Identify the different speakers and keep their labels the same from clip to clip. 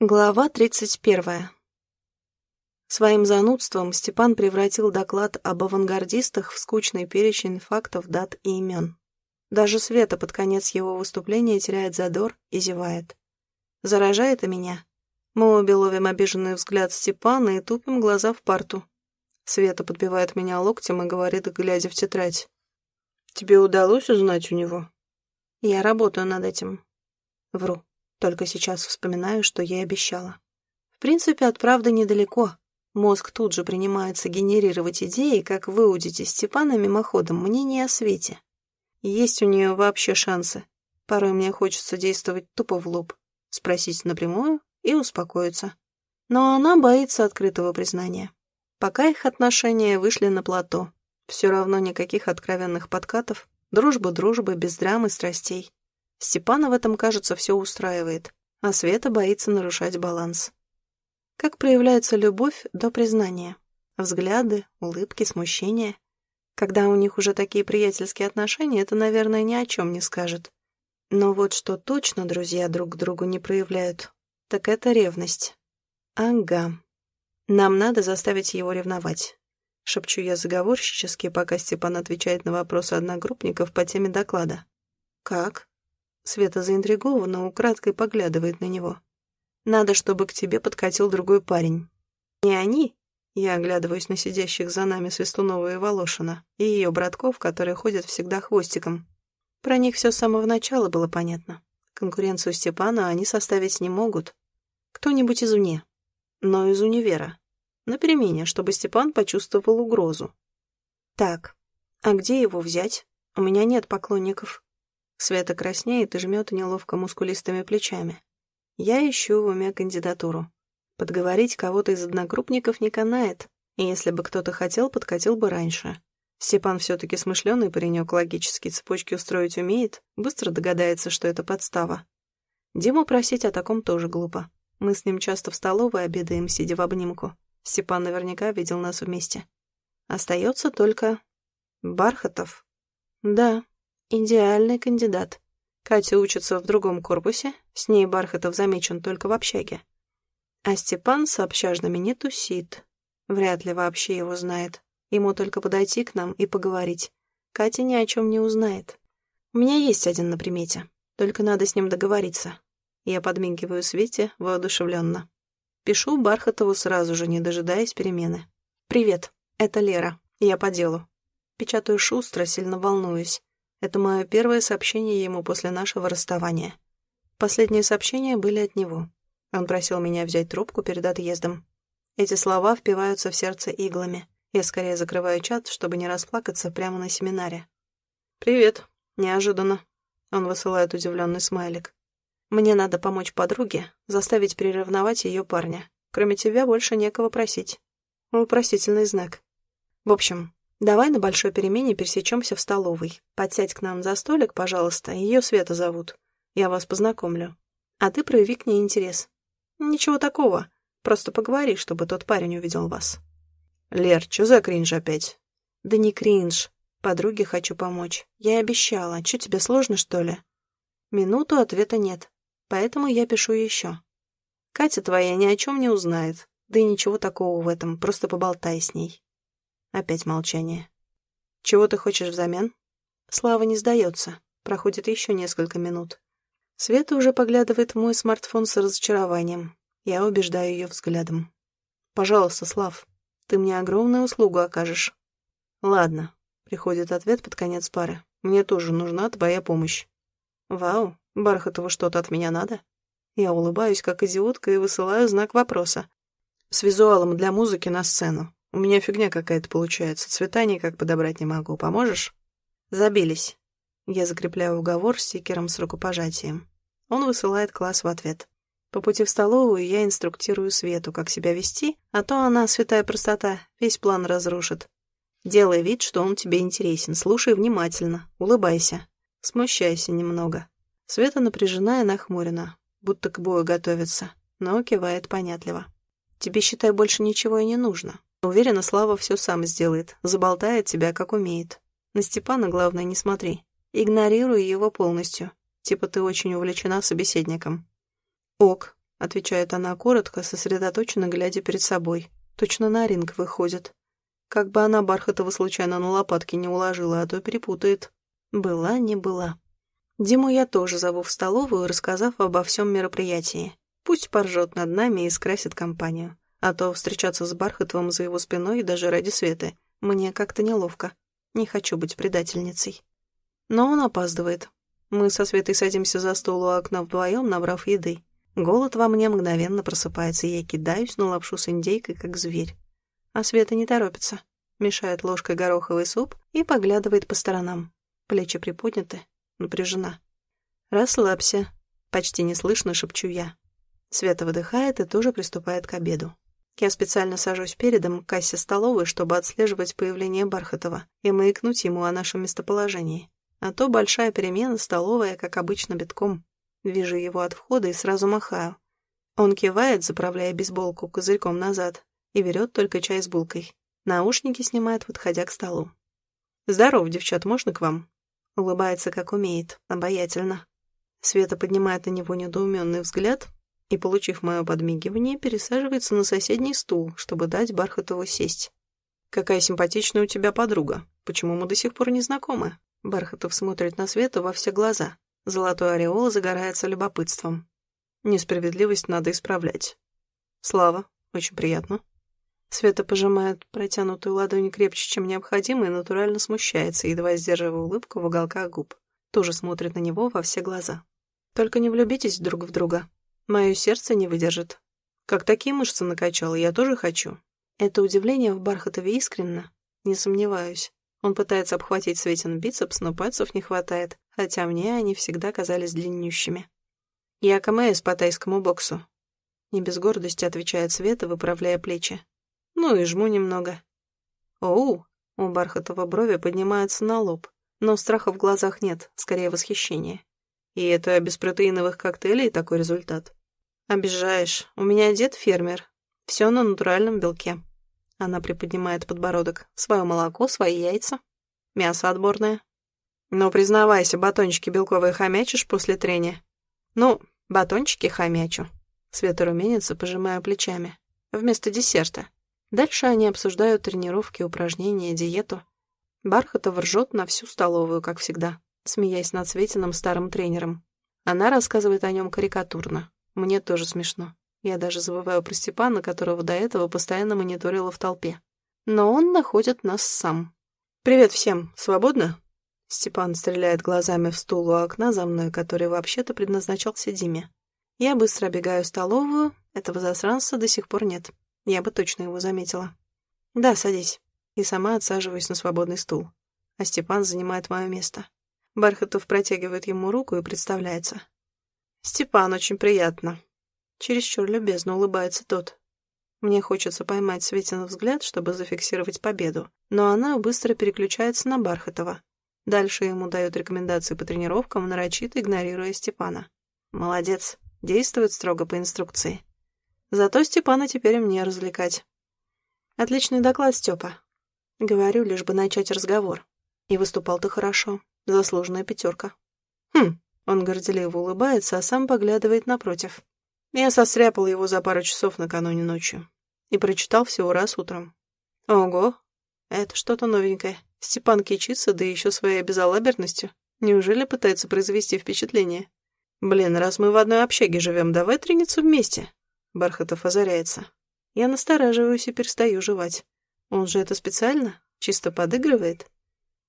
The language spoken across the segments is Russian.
Speaker 1: Глава тридцать первая. Своим занудством Степан превратил доклад об авангардистах в скучный перечень фактов, дат и имен. Даже Света под конец его выступления теряет задор и зевает. Заражает и меня. Мы обе ловим обиженный взгляд Степана и тупим глаза в парту. Света подбивает меня локтем и говорит, глядя в тетрадь. «Тебе удалось узнать у него?» «Я работаю над этим». Вру. Только сейчас вспоминаю, что я обещала. В принципе, от правды недалеко. Мозг тут же принимается генерировать идеи, как выудить из Степана мимоходом мнение о свете. Есть у нее вообще шансы. Порой мне хочется действовать тупо в лоб, спросить напрямую и успокоиться. Но она боится открытого признания. Пока их отношения вышли на плато, все равно никаких откровенных подкатов, дружба дружбы без драмы страстей. Степана в этом, кажется, все устраивает, а Света боится нарушать баланс. Как проявляется любовь до признания? Взгляды, улыбки, смущение. Когда у них уже такие приятельские отношения, это, наверное, ни о чем не скажет. Но вот что точно друзья друг к другу не проявляют, так это ревность. Ага. Нам надо заставить его ревновать. Шепчу я заговорщически, пока Степан отвечает на вопросы одногруппников по теме доклада. Как? Света заинтригована, украдкой поглядывает на него. «Надо, чтобы к тебе подкатил другой парень». «Не они?» Я оглядываюсь на сидящих за нами Свистунова и Волошина, и ее братков, которые ходят всегда хвостиком. Про них все с самого начала было понятно. Конкуренцию Степана они составить не могут. Кто-нибудь извне. Но из универа. На перемене, чтобы Степан почувствовал угрозу. Так, а где его взять? У меня нет поклонников. Света краснеет и жмет неловко мускулистыми плечами. Я ищу в уме кандидатуру. Подговорить кого-то из одногруппников не канает, и если бы кто-то хотел, подкатил бы раньше. Степан все-таки смышленый паренек, логические цепочки устроить умеет, быстро догадается, что это подстава. Диму просить о таком тоже глупо. Мы с ним часто в столовой обедаем, сидя в обнимку. Степан наверняка видел нас вместе. Остается только... Бархатов. Да, Идеальный кандидат. Катя учится в другом корпусе, с ней Бархатов замечен только в общаге. А Степан с общажными не тусит. Вряд ли вообще его знает. Ему только подойти к нам и поговорить. Катя ни о чем не узнает. У меня есть один на примете, только надо с ним договориться. Я подмигиваю Свете воодушевленно. Пишу Бархатову сразу же, не дожидаясь перемены. «Привет, это Лера. Я по делу». Печатаю шустро, сильно волнуюсь. Это мое первое сообщение ему после нашего расставания. Последние сообщения были от него. Он просил меня взять трубку перед отъездом. Эти слова впиваются в сердце иглами. Я скорее закрываю чат, чтобы не расплакаться прямо на семинаре. «Привет. Неожиданно». Он высылает удивленный смайлик. «Мне надо помочь подруге, заставить приревновать ее парня. Кроме тебя больше некого просить». Вопросительный знак. В общем, Давай на большой перемене пересечемся в столовой. Подсядь к нам за столик, пожалуйста, ее Света зовут. Я вас познакомлю. А ты прояви к ней интерес. Ничего такого. Просто поговори, чтобы тот парень увидел вас. Лер, что за кринж опять? Да не кринж. Подруге хочу помочь. Я обещала. Че тебе сложно, что ли? Минуту ответа нет. Поэтому я пишу еще. Катя твоя ни о чем не узнает. Да и ничего такого в этом, просто поболтай с ней. Опять молчание. «Чего ты хочешь взамен?» Слава не сдается. Проходит еще несколько минут. Света уже поглядывает в мой смартфон с разочарованием. Я убеждаю ее взглядом. «Пожалуйста, Слав, ты мне огромную услугу окажешь». «Ладно», — приходит ответ под конец пары. «Мне тоже нужна твоя помощь». «Вау, Бархатову что-то от меня надо?» Я улыбаюсь, как идиотка, и высылаю знак вопроса. С визуалом для музыки на сцену. У меня фигня какая-то получается, цвета никак подобрать не могу. Поможешь? Забились. Я закрепляю уговор стикером с рукопожатием. Он высылает класс в ответ. По пути в столовую я инструктирую Свету, как себя вести, а то она, святая простота, весь план разрушит. Делай вид, что он тебе интересен, слушай внимательно, улыбайся, смущайся немного. Света напряжена и нахмурена, будто к бою готовится, но кивает понятливо. Тебе, считай, больше ничего и не нужно. Уверена, Слава все сам сделает, заболтает тебя, как умеет. На Степана, главное, не смотри. Игнорируй его полностью. Типа ты очень увлечена собеседником. Ок. — отвечает она коротко, сосредоточенно глядя перед собой. Точно на ринг выходит. Как бы она Бархатова случайно на лопатки не уложила, а то перепутает. Была, не была. Диму я тоже зову в столовую, рассказав обо всем мероприятии. Пусть поржет над нами и скрасит компанию. А то встречаться с Бархатовым за его спиной даже ради Светы мне как-то неловко. Не хочу быть предательницей. Но он опаздывает. Мы со Светой садимся за стол у окна вдвоем, набрав еды. Голод во мне мгновенно просыпается, и я кидаюсь на лапшу с индейкой, как зверь. А Света не торопится. Мешает ложкой гороховый суп и поглядывает по сторонам. Плечи приподняты, напряжена. «Расслабься», — почти неслышно шепчу я. Света выдыхает и тоже приступает к обеду. Я специально сажусь передом к кассе столовой, чтобы отслеживать появление Бархатова и маякнуть ему о нашем местоположении. А то большая перемена, столовая, как обычно, битком. Вижу его от входа и сразу махаю. Он кивает, заправляя бейсболку козырьком назад, и берет только чай с булкой. Наушники снимает, подходя к столу. «Здоров, девчат, можно к вам?» Улыбается, как умеет, обаятельно. Света поднимает на него недоуменный взгляд, и, получив мое подмигивание, пересаживается на соседний стул, чтобы дать Бархатову сесть. «Какая симпатичная у тебя подруга. Почему мы до сих пор не знакомы?» Бархатов смотрит на Свету во все глаза. Золотой ореол загорается любопытством. Несправедливость надо исправлять. Слава, очень приятно. Света пожимает протянутую ладонь крепче, чем необходимо, и натурально смущается, едва сдерживая улыбку в уголках губ. Тоже смотрит на него во все глаза. «Только не влюбитесь друг в друга», Мое сердце не выдержит. Как такие мышцы накачал, я тоже хочу. Это удивление в Бархатове искренно. Не сомневаюсь. Он пытается обхватить Светин бицепс, но пальцев не хватает, хотя мне они всегда казались длиннющими. Я КМС по тайскому боксу. Не без гордости отвечает Света, выправляя плечи. Ну и жму немного. Оу, у Бархатова брови поднимаются на лоб, но страха в глазах нет, скорее восхищение. И это без протеиновых коктейлей такой результат. «Обижаешь. У меня дед фермер. Все на натуральном белке». Она приподнимает подбородок. «Свое молоко, свои яйца. Мясо отборное». «Ну, признавайся, батончики белковые хомячишь после трения?» «Ну, батончики хомячу». Света румянится, пожимая плечами. Вместо десерта. Дальше они обсуждают тренировки, упражнения, диету. Бархатов ржет на всю столовую, как всегда, смеясь над Светиным старым тренером. Она рассказывает о нем карикатурно. Мне тоже смешно. Я даже забываю про Степана, которого до этого постоянно мониторила в толпе. Но он находит нас сам. «Привет всем. Свободно?» Степан стреляет глазами в стул у окна за мной, который вообще-то предназначался Диме. Я быстро обегаю столовую. Этого засранца до сих пор нет. Я бы точно его заметила. «Да, садись». И сама отсаживаюсь на свободный стул. А Степан занимает мое место. Бархатов протягивает ему руку и представляется. «Степан, очень приятно». Чересчур любезно улыбается тот. Мне хочется поймать Светин взгляд, чтобы зафиксировать победу, но она быстро переключается на Бархатова. Дальше ему дают рекомендации по тренировкам, нарочито игнорируя Степана. Молодец, действует строго по инструкции. Зато Степана теперь мне развлекать. Отличный доклад, Степа. Говорю, лишь бы начать разговор. И выступал ты хорошо. Заслуженная пятерка. Хм, он горделиво улыбается, а сам поглядывает напротив. Я состряпал его за пару часов накануне ночью. И прочитал всего раз утром. Ого, это что-то новенькое. Степан кичится, да еще своей безалаберностью. Неужели пытается произвести впечатление? Блин, раз мы в одной общаге живем, давай трениться вместе. Бархатов озаряется. Я настораживаюсь и перестаю жевать. Он же это специально? Чисто подыгрывает?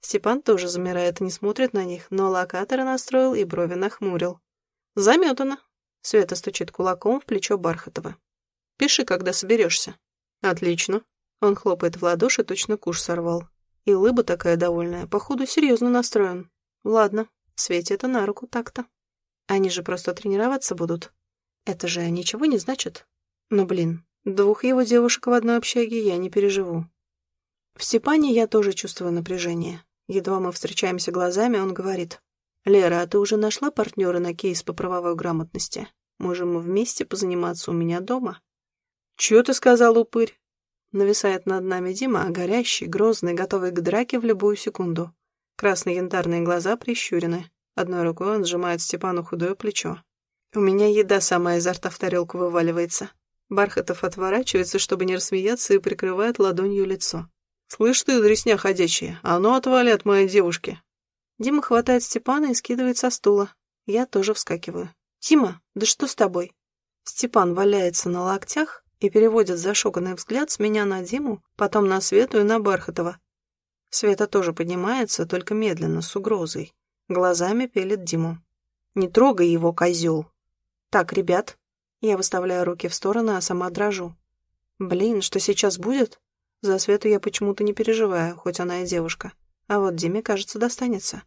Speaker 1: Степан тоже замирает и не смотрит на них, но локатора настроил и брови нахмурил. Заметано. Света стучит кулаком в плечо Бархатова. Пиши, когда соберешься. Отлично. Он хлопает в ладоши, точно куш сорвал. И улыба такая довольная, походу серьезно настроен. Ладно, Свете это на руку так-то. Они же просто тренироваться будут. Это же ничего не значит. Но, блин, двух его девушек в одной общаге я не переживу. В Степане я тоже чувствую напряжение. Едва мы встречаемся глазами, он говорит. «Лера, а ты уже нашла партнера на кейс по правовой грамотности? Можем вместе позаниматься у меня дома?» «Чё ты сказал, упырь?» Нависает над нами Дима, горящий, грозный, готовый к драке в любую секунду. Красные янтарные глаза прищурены. Одной рукой он сжимает Степану худое плечо. У меня еда самая изо рта в тарелку вываливается. Бархатов отворачивается, чтобы не рассмеяться, и прикрывает ладонью лицо. «Слышь ты, дресня ходячая, а ну отвали от моей девушки!» Дима хватает Степана и скидывает со стула. Я тоже вскакиваю. «Тима, да что с тобой?» Степан валяется на локтях и переводит зашоганный взгляд с меня на Диму, потом на Свету и на Бархатова. Света тоже поднимается, только медленно, с угрозой. Глазами пелит Диму. «Не трогай его, козел!» «Так, ребят...» Я выставляю руки в стороны, а сама дрожу. «Блин, что сейчас будет?» За Свету я почему-то не переживаю, хоть она и девушка. А вот Диме, кажется, достанется.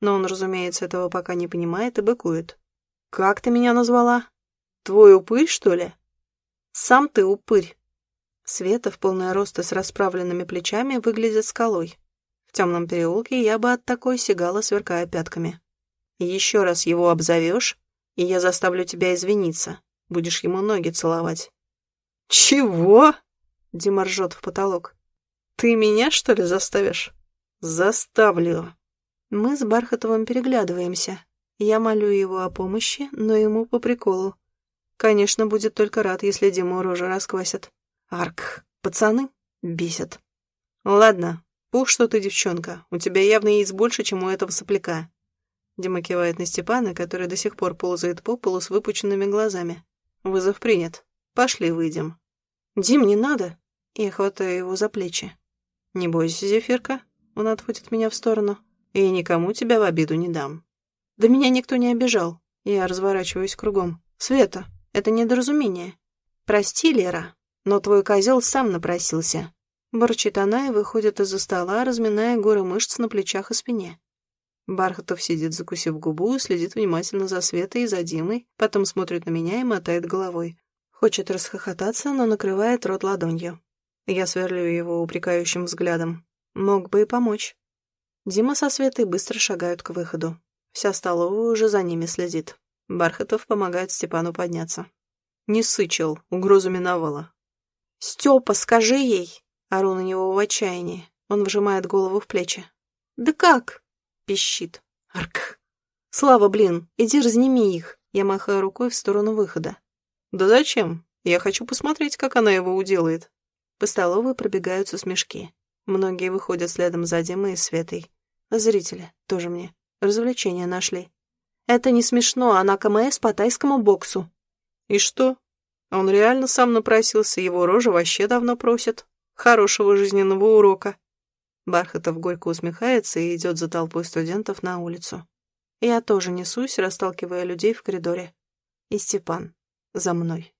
Speaker 1: Но он, разумеется, этого пока не понимает и быкует. «Как ты меня назвала? Твой упырь, что ли?» «Сам ты упырь». Света в полное роста с расправленными плечами выглядит скалой. В темном переулке я бы от такой сигала, сверкая пятками. Еще раз его обзовешь, и я заставлю тебя извиниться. Будешь ему ноги целовать». «Чего?» — Дима ржет в потолок. «Ты меня, что ли, заставишь?» «Заставлю». Мы с Бархатовым переглядываемся. Я молю его о помощи, но ему по приколу. Конечно, будет только рад, если Диму рожа расквасят. Арк, пацаны, бесит. Ладно, пух, что ты девчонка. У тебя явно есть больше, чем у этого сопляка. Дима кивает на Степана, который до сих пор ползает по полу с выпученными глазами. Вызов принят. Пошли, выйдем. Дим, не надо. Я хватаю его за плечи. Не бойся, Зефирка. Он отводит меня в сторону. И никому тебя в обиду не дам. Да меня никто не обижал. Я разворачиваюсь кругом. Света, это недоразумение. Прости, Лера, но твой козел сам напросился. Борчит она и выходит из-за стола, разминая горы мышц на плечах и спине. Бархатов сидит, закусив губу, следит внимательно за Светой и за Димой, потом смотрит на меня и мотает головой. Хочет расхохотаться, но накрывает рот ладонью. Я сверлю его упрекающим взглядом. Мог бы и помочь. Дима со Светой быстро шагают к выходу. Вся столовая уже за ними следит. Бархатов помогает Степану подняться. «Не сычил, угрозу миновала». «Степа, скажи ей!» Ору на него в отчаянии. Он вжимает голову в плечи. «Да как?» Пищит. «Арк!» «Слава, блин, иди разними их!» Я махаю рукой в сторону выхода. «Да зачем? Я хочу посмотреть, как она его уделает». По столовой пробегаются смешки. Многие выходят следом за Димой и Светой. Зрители, тоже мне, развлечения нашли. Это не смешно, она КМС по тайскому боксу. И что? Он реально сам напросился, его рожа вообще давно просит. Хорошего жизненного урока. Бархатов горько усмехается и идет за толпой студентов на улицу. Я тоже несусь, расталкивая людей в коридоре. И Степан за мной.